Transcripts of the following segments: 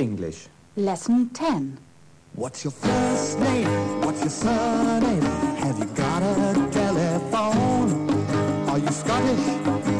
English. Lesson 10. What's your first name? What's your surname? Have you got a telephone? Are you Scottish?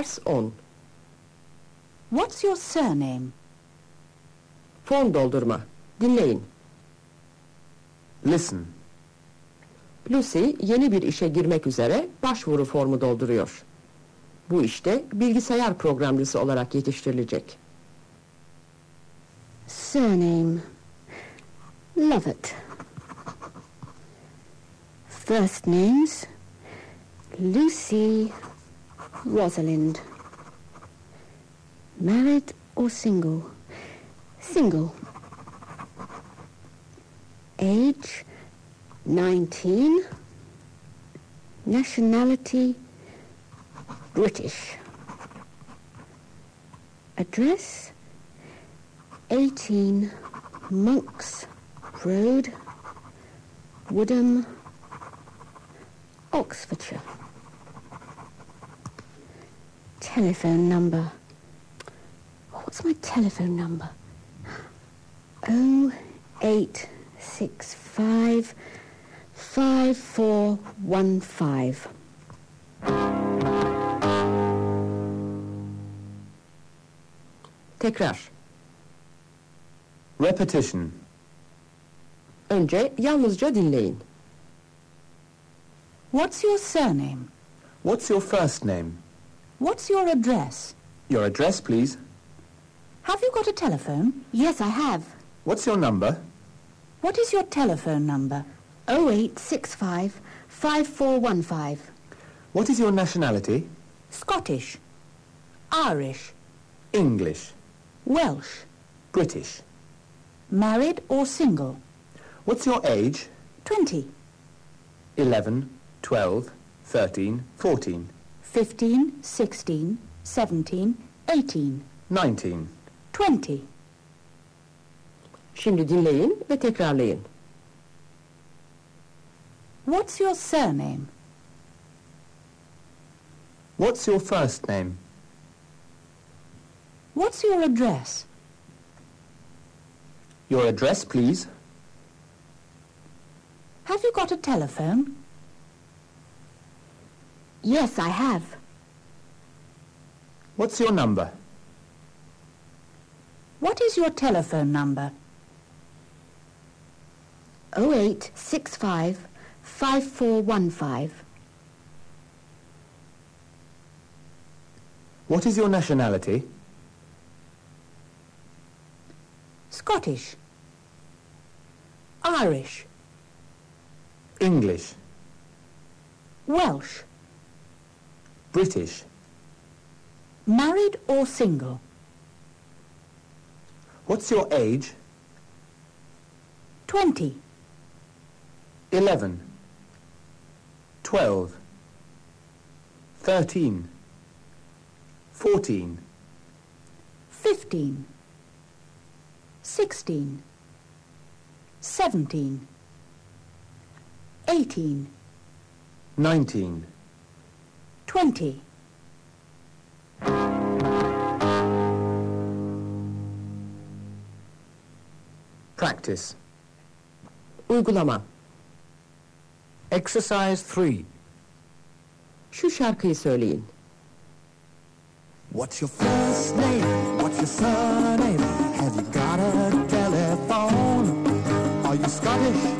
Ders 10. What's your surname? Form doldurma. Dinleyin. Listen. Lucy yeni bir işe girmek üzere başvuru formu dolduruyor. Bu işte bilgisayar programcısı olarak yetiştirilecek. Surname Lovett. First names Lucy Rosalind. Married or single? Single. Age 19. Nationality British. Address 18 Monks Road, Woodham, Oxfordshire. Telephone number. What's my telephone number? Oh eight six five five four one five. Tekrar. Repetition. Önce yalnızca dinleyin. What's your surname? What's your first name? What's your address? Your address, please. Have you got a telephone? Yes, I have. What's your number? What is your telephone number? Oh eight six five five four one five. What is your nationality? Scottish, Irish, English. Welsh, British. married or single? What's your age? 20, 11, 12, 13, 14, 15, 16, 17, 18, 19. 20. Şimdi dinleyin ve tekrarlayın. What's your surname? What's your first name? What's your address? Your address, please. Have you got a telephone? Yes, I have. What's your number? What is your telephone number? Oh eight six five five four one five. What is your nationality? Scottish, Irish, English. Welsh, British. married or single? What's your age? 20, 11, 12, 13, 14, 15, 16, 17, 18, 19. 20. Practice. Uygulama. Exercise 3. Şu şarkıyı söyleyin. What's your first name? What's your surname? Have you got a telephone? Are you Scottish?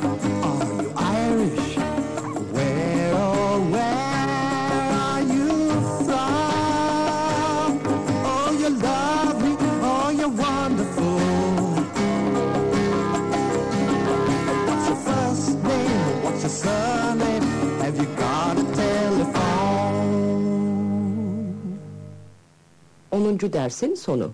10. dersin sonu.